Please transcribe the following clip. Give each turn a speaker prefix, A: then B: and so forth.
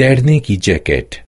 A: तैरने की जैकेट।